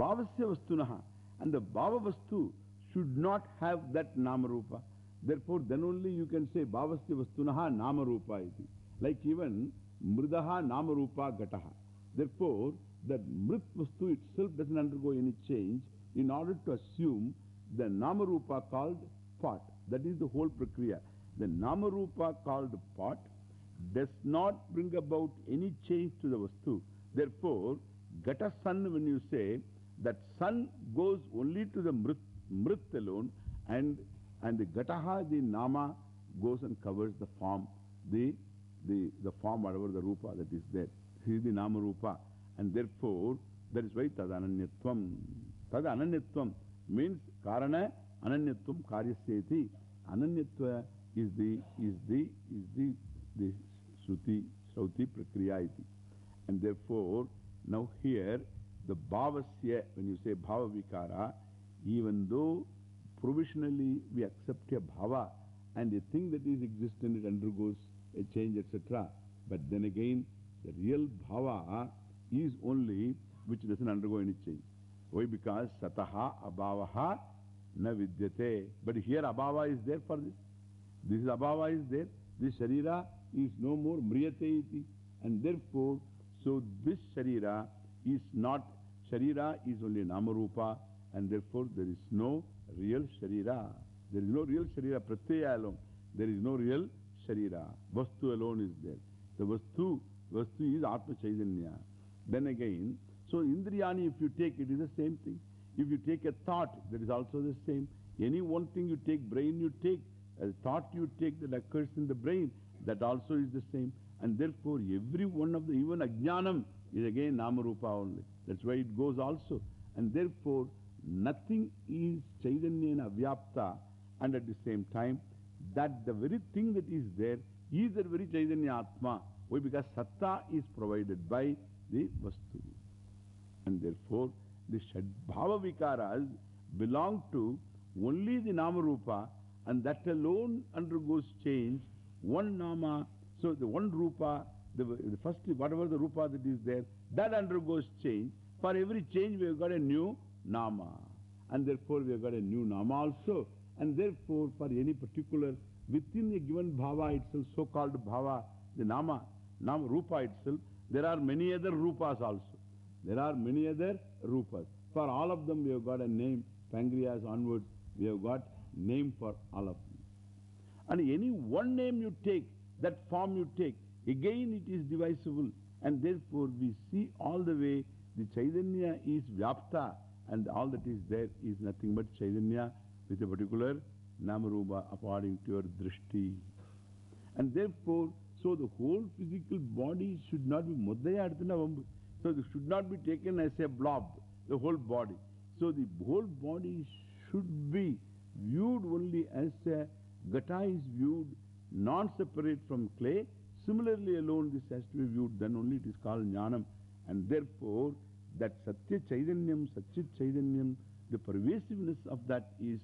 Bhavasya. And the Bhava Vastu should not have that Namarupa. Therefore, then only you can say Bhavasya Vastunaha Namarupa. Like even Mridaha Namarupa Gataha. Therefore, that Mrit Vastu itself doesn't undergo any change in order to assume the Namarupa called pot. That is the whole Prakriya. The Namarupa called pot does not bring about any change to the Vastu. Therefore, Gata Sun, when you say that sun goes only to the Mrit, mrit alone and, and the Gataha, the Nama, goes and covers the form, the, the, the form, whatever the Rupa that is there. He is the Nama Rupa. And therefore, that is why Tadananyatvam. Tadananyatvam means Karana Ananyatvam Karyasyeti. Ananyatva is the, is the, is the, the Shruti, Shruti prakriyaiti. And therefore, now here, the Bhavasya, when you say Bhava Vikara, even though provisionally we accept a Bhava and a thing that is existent, it undergoes a change, etc. But then again, the real Bhava is only which doesn't undergo any change. Why? Because Sataha Abhavaha na vidyate. But here Abhava is there for this. This Abhava is there. This Sharira is no more Mriyate iti. And therefore, so this Sharira is not, Sharira is only Namarupa. And therefore, there is no real Sharira. There is no real Sharira. Pratyaya alone. There is no real Sharira. Vastu alone is there. The Vastu, Vastu is Atma Chaitanya. Then again, so Indriyani, if you take, it is the same thing. If you take a thought, that is also the same. Any one thing you take, brain you take, a thought you take that occurs in the brain, that also is the same. And therefore, every one of the, even Ajnanam is again Namarupa only. That's why it goes also. And therefore, nothing is Chaitanya and Avyapta. And at the same time, that the very thing that is there is the very Chaitanya Atma. Why? Because Satta is provided by the Vastu. And therefore, the Shadbhava Vikaras belong to only the Namarupa and that alone undergoes change. One Nama, so the one Rupa, the, the first, whatever the Rupa that is there, that undergoes change. For every change, we have got a new Nama. And therefore, we have got a new Nama also. And therefore, for any particular, within a given Bhava itself, so called Bhava, the Nama, Nama Rupa itself, there are many other Rupas also. There are many other Rupas. For all of them, we have got a name. Pancreas onwards, we have got name for all of them. And any one name you take, that form you take, again it is divisible. And therefore, we see all the way the Chaitanya is Vyapta and all that is there is nothing but Chaitanya with a particular Namarupa according to your drishti. And therefore, so the whole physical body should not be Muddaya Arthana Vambu. So it should not be taken as a blob, the whole body. So the whole body should be viewed only as a gata is viewed non-separate from clay. Similarly alone this has to be viewed, then only it is called jnanam. And therefore that satya chaitanyam, satchit chaitanyam, the pervasiveness of that is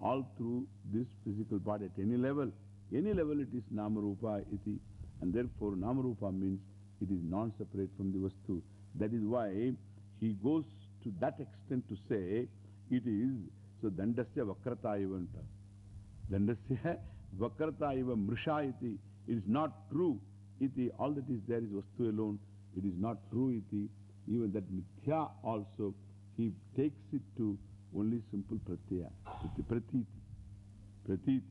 all through this physical body at any level. Any level it is namarupa iti. And therefore namarupa means it is non-separate from the vastu. That is why he goes to that extent to say it is, so dandasya vakrata ivanta. Dandasya vakrata iva mrisha iti. It is not true iti. All that is there is vastu alone. It is not true iti. Even that mithya also, he takes it to only simple pratyaya. Pratiti. Pratiti.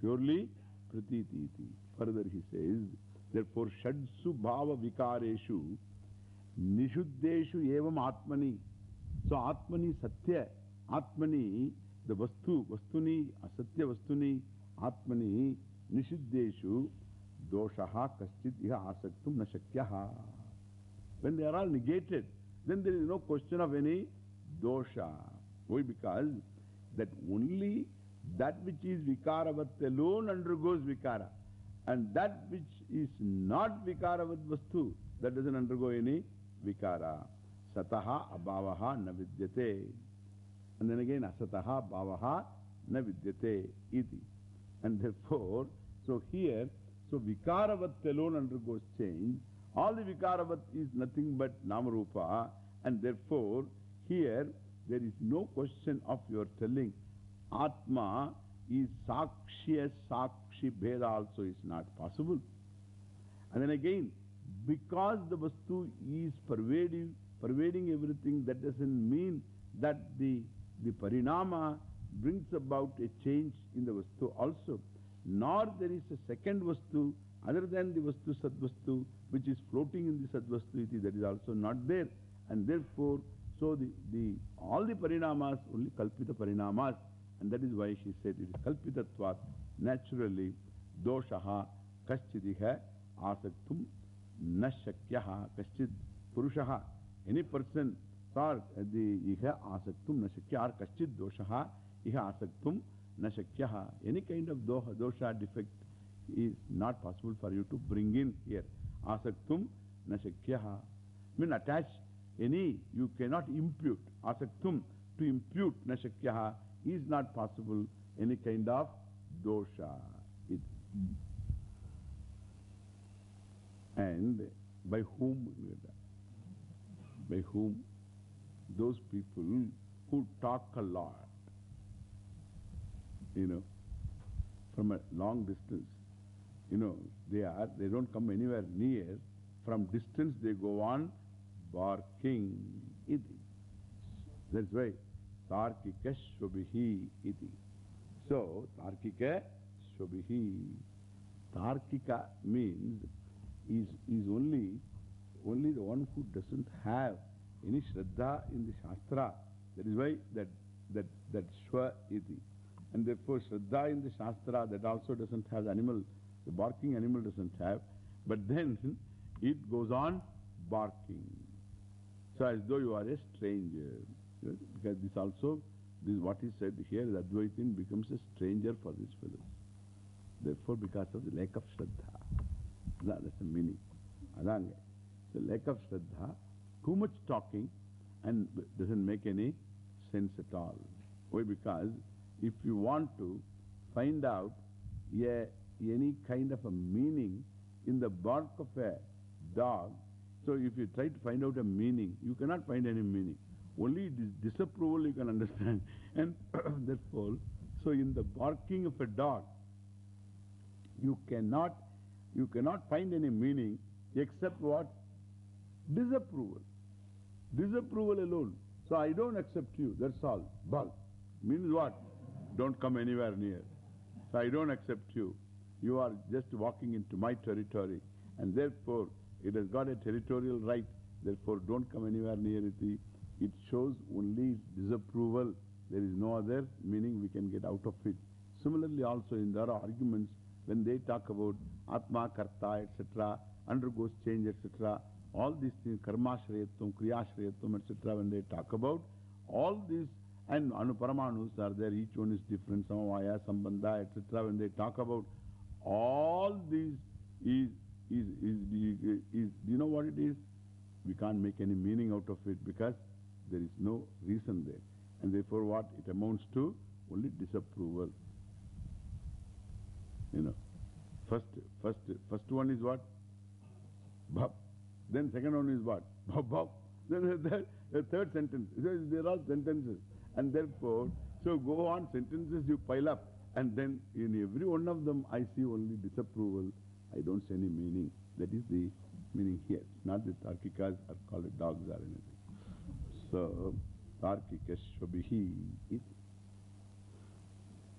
Purely pratiti iti. Further he says, therefore, shadsu bhava vikareshu nishuddeshu evam atmani. So, atmani satya, atmani, the vastu, vastuni, asatya vastuni, atmani, nishuddeshu, doshaha kaschit iha asaktum na. When they are all negated, then there is no question of any dosha. Why? Because that only that which is vikaravat alone undergoes vikara. And that which is not vikaravat vastu, that doesn't undergo any vikara. Sataha abhavaha na vidyate. And then again, asataha bhavaha na vidyate iti. And therefore, so here, so vikaravat alone undergoes change. All the vikaravat is nothing but namarupa. And therefore, here there is no question of your telling Atma is Sakshya Sakshi Bheda also is not possible. And then again, because the Vastu is pervading, pervading everything, that doesn't mean that the, the Parinama brings about a change in the Vastu also. Nor there is a second Vastu other than the Vastu Sadvastu which is floating in the Sadvastu iti, that is also not there. And therefore, so the, the, all the Parinamas, only Kalpita Parinamas, and that is why she said it is Kalpitatvat, naturally, Doshaha, Kaschidiha, Asaktum, Nashakyaha, Kaschid, Purushaha, any person, or the Iha Asaktum, Nashakya, or Kaschid Doshaha, Iha Asaktum, Nashakyaha, any kind of doha, dosha defect is not possible for you to bring in here. Asaktum, Nashakyaha. Mean attach any, you cannot impute. Asaktum, to impute Nashakyaha is not possible any kind of dosha. It, and by whom? By whom? Those people who talk a lot, you know, from a long distance. You know, they are, they don't come anywhere near. From distance they go on barking. Iti. That's why Tarkika Shobhihi iti. So, Tarkika Shobhihi. Tarkika means is, is only, only the one who doesn't have any Shraddha in the Shastra. That is why that, that, that Shwa iti. And therefore, Shraddha in the Shastra that also doesn't have the animal, the barking animal doesn't have. But then it goes on barking. So as though you are a stranger. Because this also, this what is said here, that Advaitin becomes a stranger for these fellows. Therefore, because of the lack of Shraddha. That's the meaning. Adanga. So lack of Shraddha, too much talking and doesn't make any sense at all. Why? Because if you want to find out a, any kind of a meaning in the bark of a dog, so if you try to find out a meaning, you cannot find any meaning. Only dis disapproval you can understand. And therefore, so in the barking of a dog, you cannot, you cannot find any meaning except what? Disapproval. Disapproval alone. So I don't accept you, that's all. Bark. Means what? Don't come anywhere near. So I don't accept you. You are just walking into my territory. And therefore, it has got a territorial right. Therefore, don't come anywhere near it. It shows only disapproval. There is no other meaning we can get out of it. Similarly, also in their arguments, when they talk about Atma, Karta, etc., undergoes change, etc., all these things, Karma Shreyatvam, Kriya Shreyatvam, etc., when they talk about, all these and Anuparamanus are there, each one is different, Samavaya, Sambandha, etc. When they talk about all these is, is, is, is, is, do you know what it is? We can't make any meaning out of it because there is no reason there. And therefore what? It amounts to only disapproval. You know, first, first, first one is what? Bhap. Then second one is what? Bhap, bhap. Then the, the third sentence. They're all sentences. And therefore, so go on sentences you pile up. And then in every one of them I see only disapproval. I don't see any meaning. That is the meaning here. Not that Tarkikas are called dogs or anything. So, Tarkika Shvabihi is,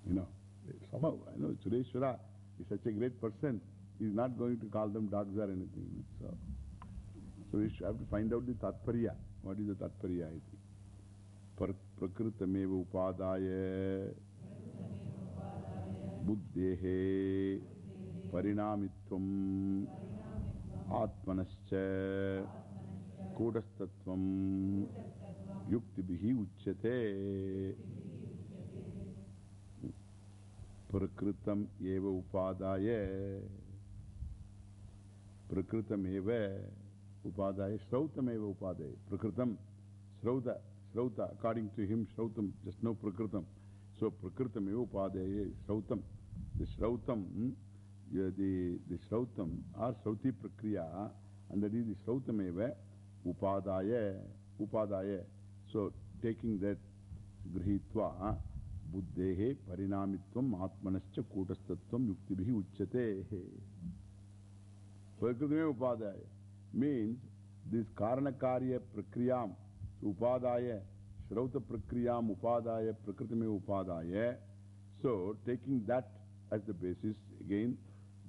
you know, somehow, I know Sureshwara is such a great person. He's not going to call them dogs or anything. So, so we should have to find out the Tatparya. What is the Tatparya? I think. प्रकृतमेव उपादाय बुद्धेः परिणामित्वम् आत्मनश्च कूटस्थत्वम् युक्तिभिः उच्यते प्रकृतम् एव उपादाय प्रकृतमेव उपादाय श्रौतमेव उपादाय प्रकृतम् श्रौत Shrauta, according to him, Shrautam, just now Prakritam. So Prakritam upadaya, Shrautam. The Shrautam, hmm, the, the Shrautam or Shrauti Prakriya, and that is the Shrautam eva upadaya, upadaya. So, taking that grihitva, buddhehe parinamitvam atmanascha kutastatvam yuktibihi uchyate. Prakritime upadaya means this karanakarya prakriyam upadaya shrauta prakriyam upadaya prakritime upadaya. So, taking that as the basis again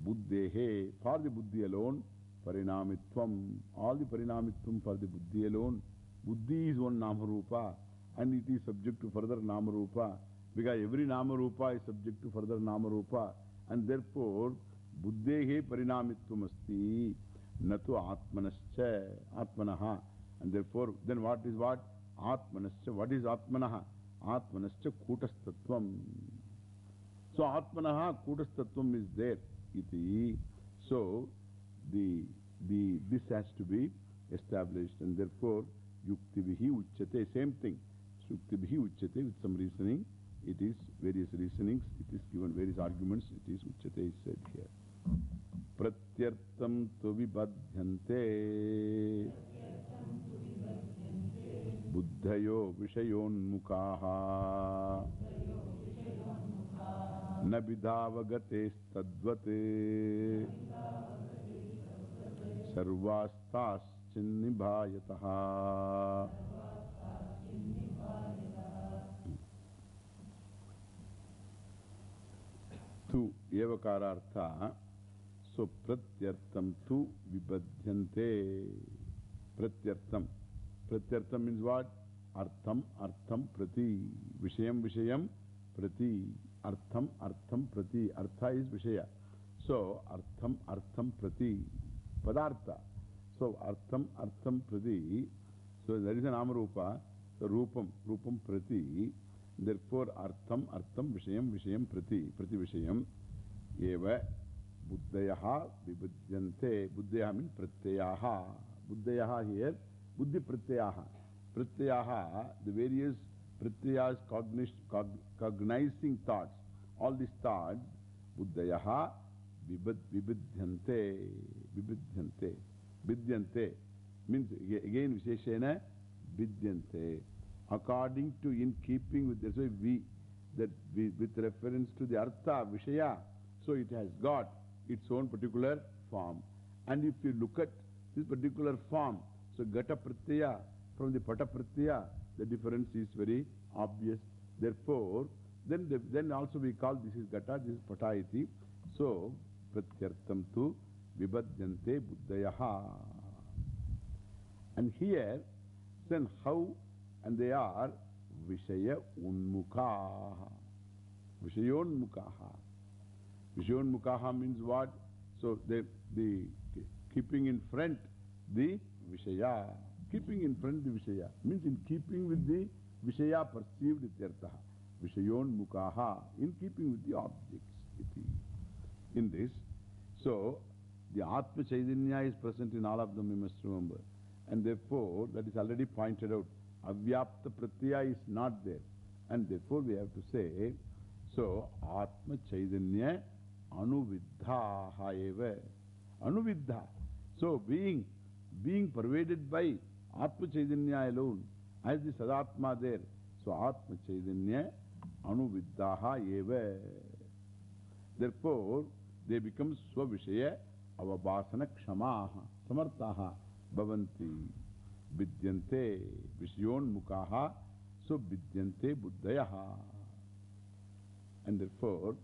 buddhehe for the buddhi alone parinamitvam all the parinamitvam for the buddhi alone buddhi is one namarupa and it is subject to further namarupa because every namarupa is subject to further namarupa and therefore buddhehe parinamitvam asti natu atmanascha atmanaha and therefore then what is what atmanascha what is atmanaha atmanascha kutastatvam so atmanaha kutastatvam is there iti so the the this has to be established and therefore yuktibihi uchyate same thing yuktibihi uchyate with some reasoning it is various reasonings it is given various arguments it is uchyate is said here pratyartam tu vibadhyante बुद्धयो विषयोन्मुखाः। न विधावगतेस्तद्वत्। सर्वास्ताश्चिन्निभायतः। तु स्वप्रत्यर्थं तु विबध्यन्ते। Vishaya. So, artham, artham, prati. Padartha. So, artham, artham, prati. So, there is an amarupa. So, rupam, rupam, prati. Therefore, artham, artham, vishayam, vishayam, prati. Prati vishayam. Eva buddhayaha vibhudyante. Buddhayaha means pratyayaha. Buddhayaha here. Buddhi pratyayaha. Pratyayaha, the various Pratyas cog, cognizing thoughts, all these thoughts, Buddhayaha vibad, vibidhyante, vibidhyante, vidhyante, means again Visheshena vidhyante. According to, in keeping with, that's why we, that we, with reference to the Artha, Vishaya, so it has got its own particular form. And if you look at this particular form, so Gata Pratyaya from the Pata Pratyaya, the difference is very obvious. Therefore, then, the, then also we call this is Gata, this is Pata iti. So, Pratyartam tu vibhadyante buddhayaha. And here, then how, and they are Vishaya unmukaha. Vishayonmukaha. Vishayonmukaha means what? So, the, the keeping in front the Vishaya. Keeping in front the Vishaya means in keeping with the Vishaya perceived ityartaha. Vishayon mukaha. In keeping with the objects. Iti. In this. So, the Atma Chaitanya is present in all of them, you must remember. And therefore, that is already pointed out. Avyapta Pratyaya is not there. And therefore, we have to say, so, Atma Chaitanya Anuviddha eva. Anuviddha. So, being, being pervaded by Atma Chaitanya alone, as the Sadatma there. So, Atma Chaitanya Anuviddaha eva. Therefore, they become Swavishaya Avabhasana Kshamaha Samartaha Bhavanti Vidyante Vishyon Mukaha So Vidyante Buddhayaha. And therefore,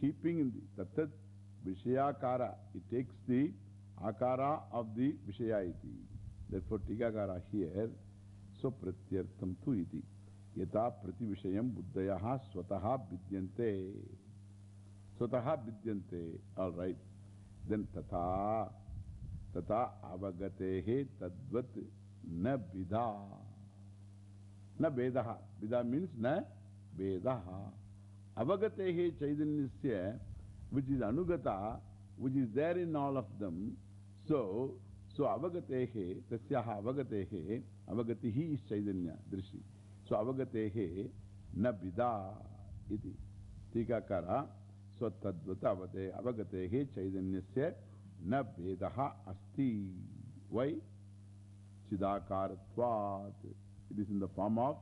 keeping in the Tatat Vishayakara, it takes the Akara of the Vishayayati. Therefore, Tikakara here, so Pratyartam tu iti. Yata Prati Vishayam Buddhayaha Swataha Vidyante. Swataha Vidyante. All right. Then Tata. Tata Avagatehe Tadvat Na Vidha. Na Vedaha. Vidha means Na Vedaha. Avagatehe Chaitanyasya, which is Anugata, which is there in all of them. So, so Avagatehe, Tasyaha Avagatehe, Avagatihi is Chaitanya, Drishi. So Avagatehe na Vida iti. Tikakara. So Tadvata Avate Avagatehe Chaitanyasya na Vedaha Asti. Why? Chidakaratvat. It is in the form of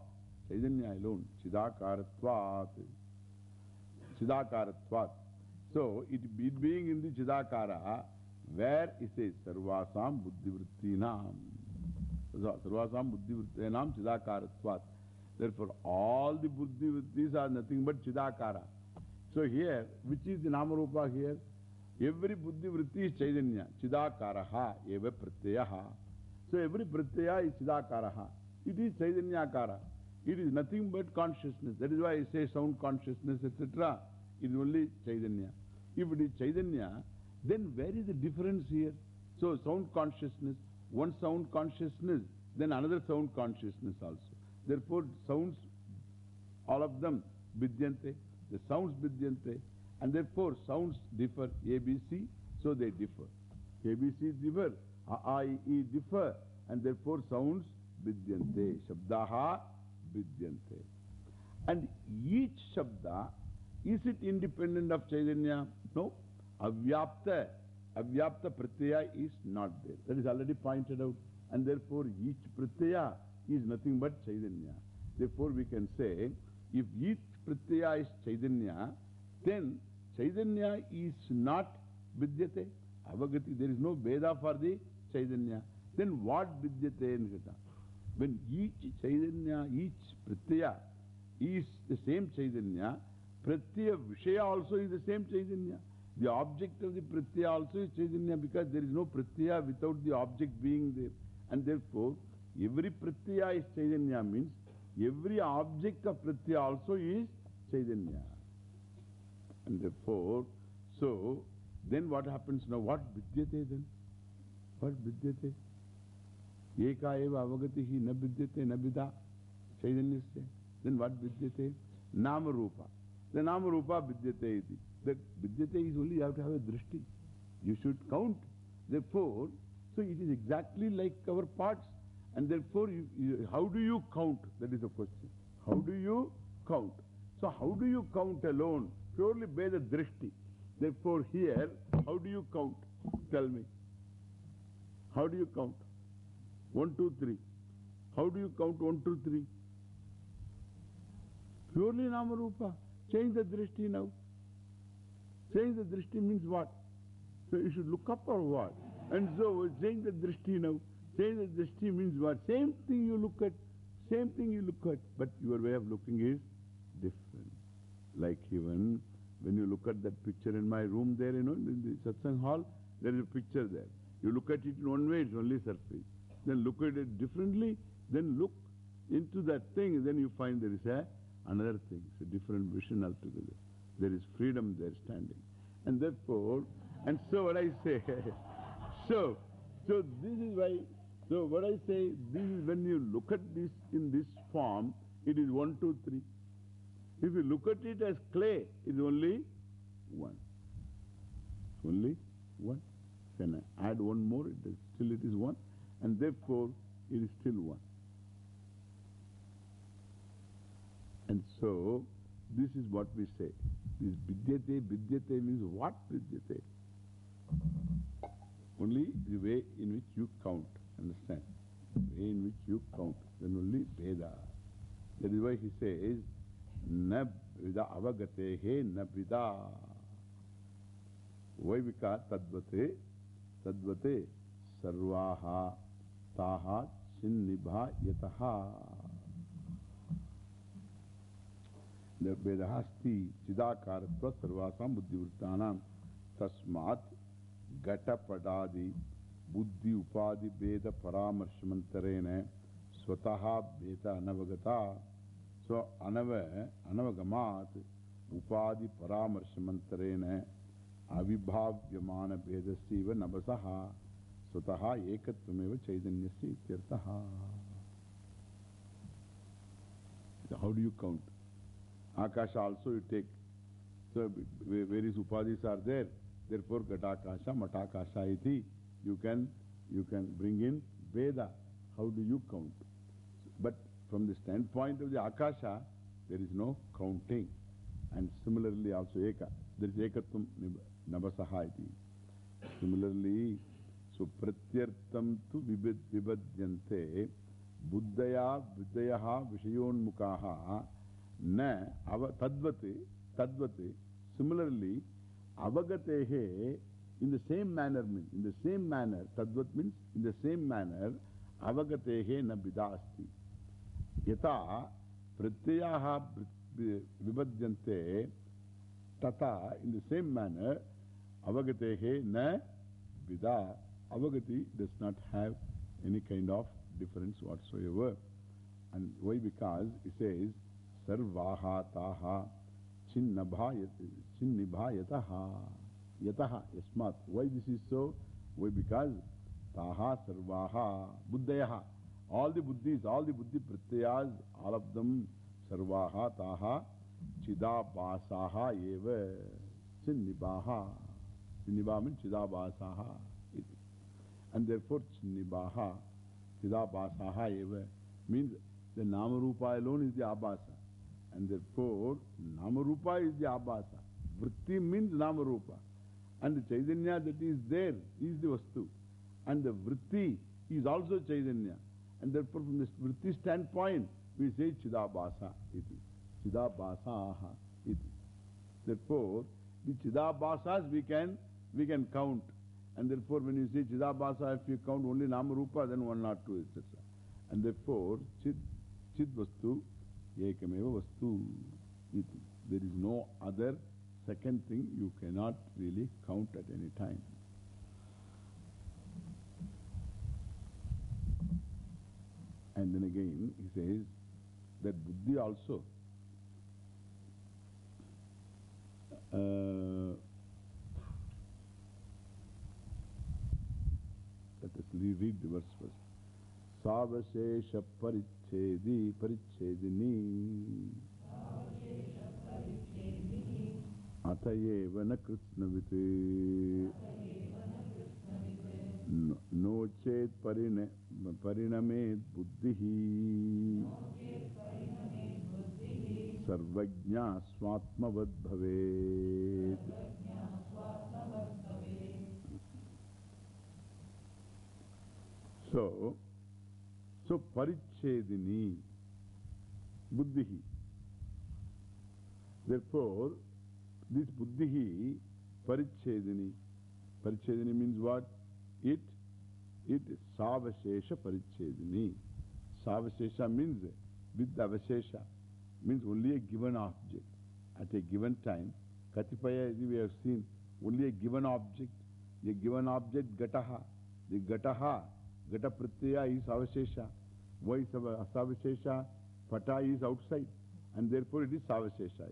Chaitanya alone. Chidakaratvat. Chidakaratvat. So, it, it being in the Chidakara, where it says Sarvasam Buddhivrittinam. Sarvasam Buddhivrittinam Chidakaratvat. Therefore, all the Buddhivrittis are nothing but Chidakara. So, here, which is the Namarupa here? Every Buddhivritti is Chaitanya. Chidakaraha eva pratyaha. So, every pratyaya is Chidakaraha. It is Chaitanyakara. It is nothing but consciousness. That is why I say sound consciousness, etc. It is only Chaitanya. If it is Chaitanya, then where is the difference here? So, sound consciousness, one sound consciousness, then another sound consciousness also. Therefore, sounds, all of them, vidyante, the sounds vidyante, and therefore sounds differ, A, B, C, so they differ. A, B, C differ, A, I, E differ, and therefore sounds vidyante, shabdaha vidyante. And each shabda, is it independent of Chaitanya? No. Avyapta, avyapta pratyaya is not there. That is already pointed out. And therefore each pratyaya is nothing but Chaitanya. Therefore we can say, if each pratyaya is Chaitanya, then Chaitanya is not vidyate. Avagati, there is no Veda for the Chaitanya. Then what vidyate Gita? When each Chaitanya, each pratyaya is the same Chaitanya, pratyaya Vishaya also is the same Chaitanya. The object of the pratyaya also is Chaitanya because there is no pratyaya without the object being there. And therefore, every pratyaya is Chaitanya means every object of pratyaya also is Chaitanya. And therefore, so then what happens now? What vidyate then? What vidyate? Eka eva avagatihi na vidyate na vida. Chaitanya say. Then what vidyate? Nama rupa. The nama rupa vidyate iti. That vidyate is only you have to have a drishti. You should count. Therefore, so it is exactly like our parts. And therefore, you, you, how do you count? That is the question. How do you count? So how do you count alone? Purely by the drishti. Therefore here, how do you count? Tell me. How do you count? One, two, three. How do you count one, two, three? Purely Namarupa. Change the drishti now. Change the drishti means what? So you should look up or what? And so change the drishti now. Change the drishti means what? Same thing you look at. Same thing you look at. But your way of looking is different. Like even when you look at that picture in my room there, you know, in the satsang hall, there is a picture there. You look at it in one way, it's only surface. Then look at it differently, then look into that thing, then you find there is a, another thing. It's a different vision altogether. There is freedom there standing. And therefore, and so what I say, so, so this is why, so what I say, this is when you look at this in this form, it is one, two, three. If you look at it as clay, it is only one. Only one. Can I add one more? It is, still it is one. And therefore, it is still one. And so, this is what we say. This vidyate, vidyate means what vidyate? Only the way in which you count. Understand? The way in which you count. Then only Veda. That is why he says, Na vida avagatehe na vida. Vaivika tadvate, tadvate sarvaha taha chinnibha yataha. Veda anavagata. So, anava, anavagamat, upadi paramarshamantarene avibhavyamana vedasiva nabasaha swataha ekattvameva chaitanyasya ityartaha. So how do you count? Akasha also you take. So, various upadis are there. Therefore, Gatakasha, Matakasha iti. You can, you can bring in Veda. How do you count? But from the standpoint of the Akasha, there is no counting. And similarly also Eka. There is Ekatvam Nabasaha iti. Similarly, so Pratyartam tu vibhadyante buddhaya vidyaha vishayonmukaha na ava tadvati tadvati. Similarly, avagatehe in the same manner in the same manner, tadvat means in the same manner, avagatehe na bidasti. Yata pratyaha vibhadyante tata in the same manner, avagatehe na vida. Avagati does not have any kind of difference whatsoever. And why? Because it says, Sarvaha taha chinnibha yataha. Yasmat. Why this is so? Why? Because taha sarvaha buddhayaha. All the buddhis, all the buddhi pratyayas, all of them, sarvaha taha chidabasaha eva chinnibaha. Chinnibaha means chidabasaha. And therefore, Chinnibaha, Chidabasaha eva means the Namarupa alone is the Abhasa. And therefore, Namarupa is the Abhasa. Vritti means Namarupa. And the Chaitanya that is there is the Vastu. And the Vritti is also Chaitanya. And therefore, from this Vritti standpoint, we say Chidabhasa iti. Iti. Therefore, the Chidabhasas we can, we can count. And therefore, when you say Chidabhasa, if you count only Namarupa, then one two, etc. And therefore, Chid, Chid Ekameva Vastu. Iti. There is no other second thing you cannot really count at any time. And then again, he says that Buddhi also. Uh, let us read the verse first. No chet parinamed buddhihi Sarvajna swatmavad bhavet So, so parichedini buddhihi. Therefore, this buddhihi parichedini. Parichedini means what? It, it savashesha parichedini. Savashesha means with avashesha. Means only a given object. At a given time. Katipaya, as we have seen, only a given object. The given object, gataha. The gataha, gata is avashesha. Why is savashesha? Pata is outside. And therefore it is savashesha.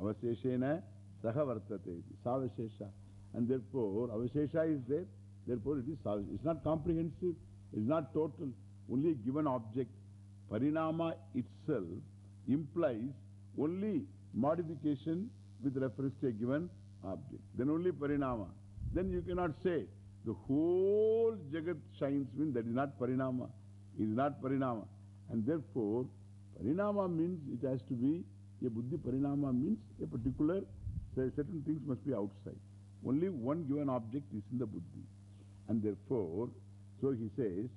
Avasheshena saha vartate. Savashesha. And therefore, avashesha is there. Therefore it is savashesha. It's not comprehensive. It's not total. Only a given object. Parinama itself implies only modification with reference to a given object. Then only parinama. Then you cannot say the whole Jagat shines, means that is not parinama. It is not parinama. And therefore, parinama means it has to be, a buddhi parinama means a particular, certain things must be outside. Only one given object is in the buddhi. And therefore, so he says,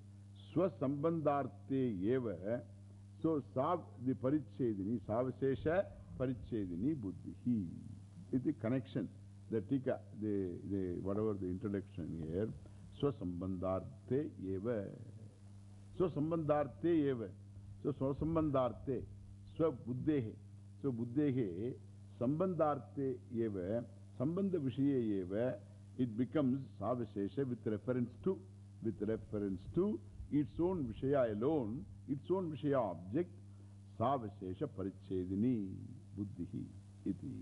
Swasambandharte eva. So, sav, the parichedini, savasesha parichedini buddhihi. Is the connection, the tika, the, the, whatever the introduction here. Swasambandharte eva. स्वसंबंधार्थे स्वसंबंधार्थे स्वबुद्धे स्वबुद्धे संबंधार्थे एव, संबंध विषय एव it becomes साविशेष with reference to with reference to its own विषय alone its own विषय object साविशेष परिच्छेदिनी बुद्धि इति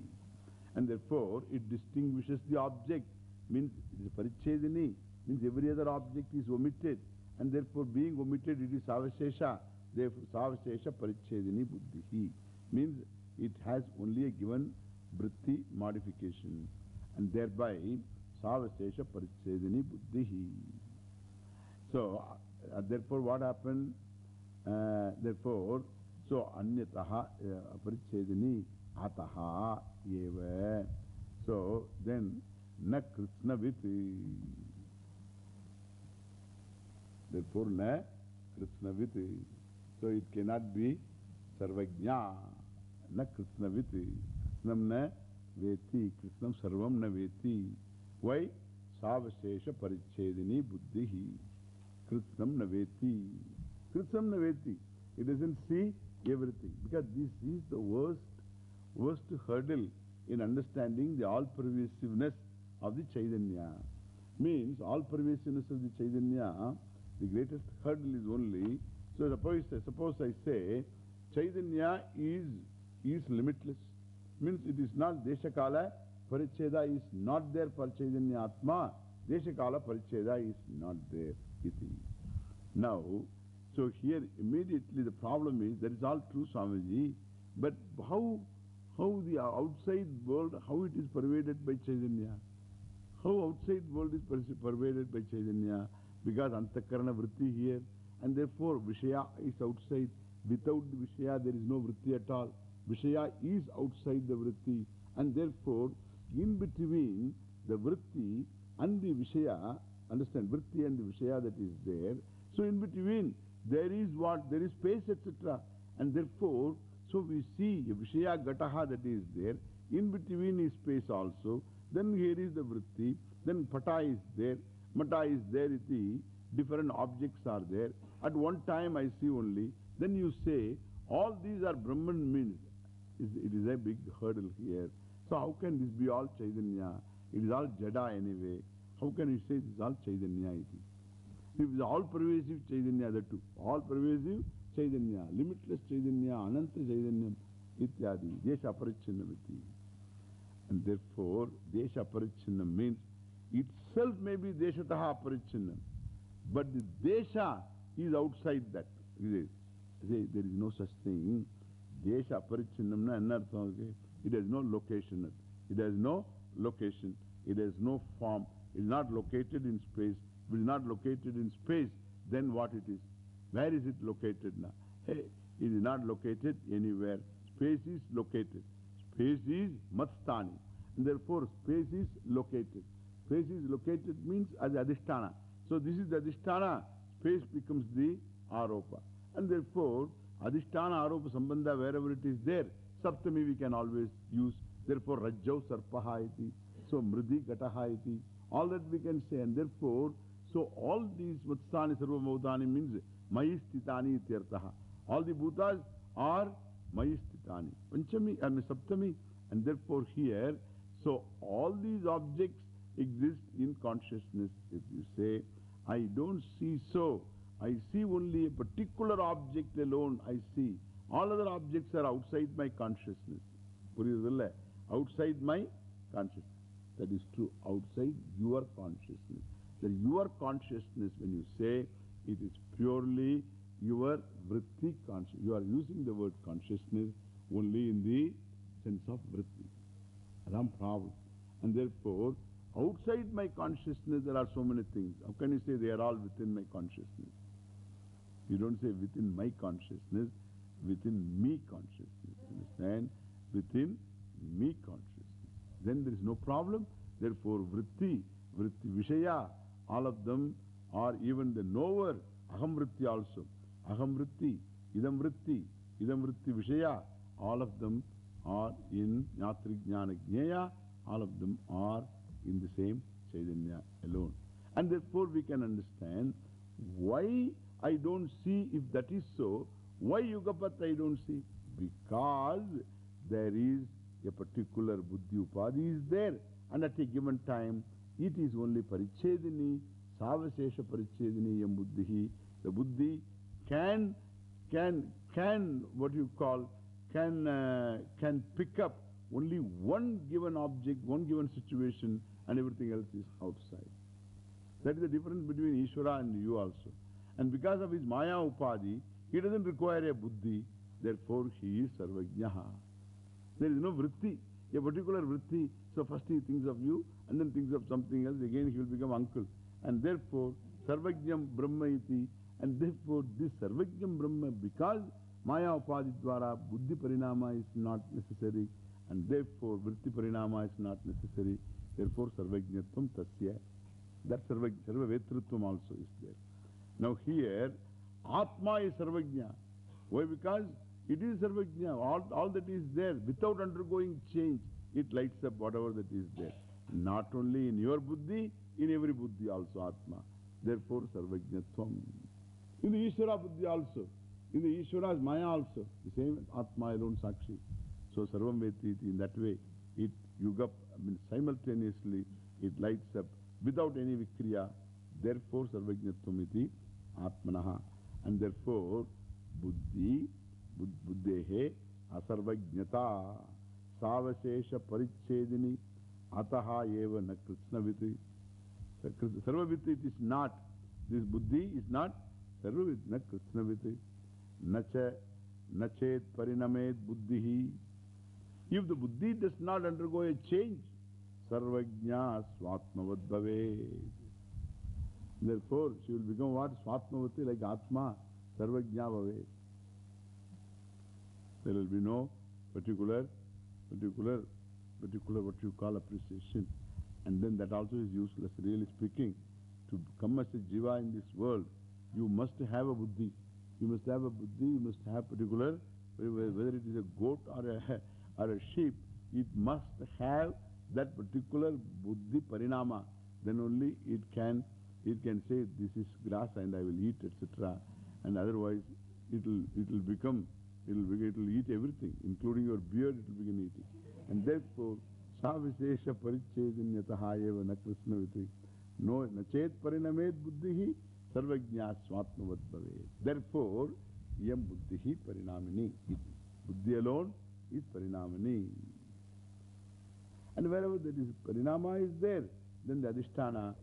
and therefore it distinguishes the object means परिच्छेदिनी, means every other object is omitted. And therefore being omitted it is savasesha, therefore savasesha parichedini buddhihi, means it has only a given vritti modification, and thereby savasesha parichedini buddhihi. So, uh, therefore what happened? Uh, therefore, so anyataha uh, parichedini ataha eva. So, then na krishna viti. Therefore, na krishna viti. So it cannot be Sarvajna. Na Krishna viti. Krishnam na veti. Krishnam sarvam na veti. Why? Savasesha parichedini buddhihi. Krishnam na veti. Krishnam na veti. It doesn't see everything. Because this is the worst, worst hurdle in understanding the all-pervasiveness of the Chaitanya. Means all-pervasiveness of the Chaitanya, the greatest hurdle is only, so suppose, suppose I say, Chaitanya is, is limitless. Means it is not Deshakala, Paricheda is not there for Chaitanya Atma. Deshakala Paricheda is not there. Iti. Now, so here immediately the problem is, that is all true Swamiji, but how, how the outside world, how it is pervaded by Chaitanya? How outside world is pervaded by Chaitanya? Because Antakarana Vritti here, and therefore Vishaya is outside. Without Vishaya there is no Vritti at all. Vishaya is outside the Vritti, and therefore in between the Vritti and the Vishaya, understand, Vritti and the Vishaya that is there, so in between there is what? There is space, etc. And therefore, so we see Vishaya Gataha that is there, in between is space also. Then here is the Vritti, then Pata is there, Mata is there, iti, different objects are there. At one time I see only, then you say, all these are Brahman means. It is a big hurdle here. So how can this be all Chaitanya? It is all Jada anyway. How can you say this is all Chaitanya? Iti? If it is all pervasive Chaitanya, the two. All pervasive Chaitanya, limitless Chaitanya, Ananta Chaitanya, ityadi, Desha Aparichinnamiti. And therefore, Desha Aparichinnam means itself may be Deshataha Aparichinnam. But the Desha is outside that. There is no such thing. Desha Aparichinnam na anartham. It has no location. It has no location. It has no form. It is not located in space. It is not located in space, then what it is? Where is it located now? Hey, it is not located anywhere. Space is located. Space is Matstani. And therefore, space is located. Space is located means as Adhisthana. So this is the Adhisthana. Space becomes the Aropa. And therefore, Adhisthana Aropa Sambandha, wherever it is there, Saptami we can always use. Therefore, Rajjau Sarpaha iti. So, Mridi Gataha. All that we can say. And therefore, so all these Vatstani Sarvamavdani means Mayistitani ityartaha. All the bhutas are Mayistitani. Panchami and Saptami. And therefore here, so all these objects exist in consciousness. If you say, I don't see so, I see only a particular object alone, I see. All other objects are outside my consciousness. Puriyadilla? Outside my consciousness. That is true. Outside your consciousness. That your consciousness, when you say, it is purely your vritti consciousness. You are using the word consciousness only in the sense of vritti. That's problem. And therefore, outside my consciousness, there are so many things. How can you say they are all within my consciousness? You don't say within my consciousness, within me consciousness. Understand? Within me consciousness. Then there is no problem. Therefore, vritti, vritti, vishaya, all of them are even the knower, aham vritti also. Aham vritti, idam vritti, idam vritti vishaya, all of them are in Nyatri Jnana Jnaya, all of them are in the same Chaitanya alone. And therefore we can understand why I don't see if that is so, why Yugapat I don't see? Because there is a particular Buddhi Upadhi is there and at a given time it is only Parichedini, Savasesha Parichedini Yam Buddhi. The Buddhi can, can, can, what you call, can, uh, can pick up only one given object, one given situation, and everything else is outside. That is the difference between Ishvara and you also. And because of his Maya Upadhi, he doesn't require a Buddhi, therefore he is Sarvajnaha. There is no Vritti, a particular Vritti. So first he thinks of you, and then thinks of something else, again he will become uncle. And therefore, Sarvajnam Brahma iti, and therefore this Sarvajnam Brahma, because Maya Upadhi Dwara, Buddhi Parinama is not necessary, and therefore Vritti Parinama is not necessary, therefore Sarvajnatvam Tasya. That Sarva, Sarva Vetritvam also is there. Now here, Atma is Sarvajna. Why? Because it is Sarvajna. All, all that is there, without undergoing change, it lights up whatever that is there. Not only in your buddhi, in every buddhi also Atma. Therefore, Sarvajnatvam. In the Ishvara buddhi also. In the Ishvara's Maya also. The same Atma alone Sakshi. So, Sarvam Veti, in that way, it yuga, I mean, simultaneously, it lights up without any vikriya. Therefore, Sarvajnatvam Atmanaha. And therefore, buddhi, buddhehe, asarvajnata, savasesha parichedini, ataha eva na kritsnaviti. Sarvaviti it is not. This buddhi is not sarvaviti, na kritsnaviti. Nacha, nachet parinamet buddhihi. If the buddhi does not undergo a change, sarvajna swatmavad bhavet. Therefore, she will become what? Swatmavati, like Atma, sarvajna bhavet. There will be no particular, particular, particular what you call appreciation. And then that also is useless, really speaking. To come as a jiva in this world, you must have a buddhi. You must have a buddhi, you must have particular, whether it is a goat or a, or a sheep, it must have that particular buddhi parinama. Then only it can, it can say, this is grass and I will eat, etc. And otherwise, it will, it will become, it will, it will eat everything, including your beard, it will begin eating. And therefore, Savishesha parichedinyataha eva na kritsnaviti. No, nachet parinamet buddhihi sarvajna swatmavad bhavet. Therefore, yam buddhihi parinamini. Buddhi alone is parinamini. And wherever there is parinama is there, then the adhisthana